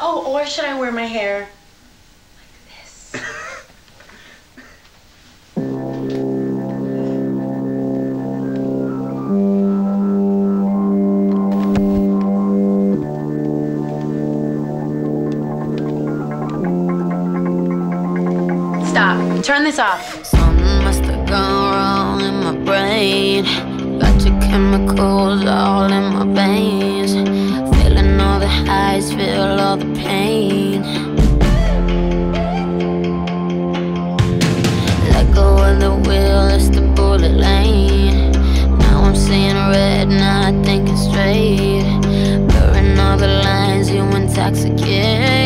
oh, or should I wear my hair like this? Stop. Turn this off. Something must have gone wrong in my brain. Got your chemical. the lane. Now I'm seeing red, not thinking straight. Blurring all the lines, you intoxicate.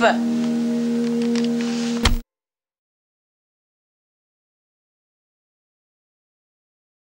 live.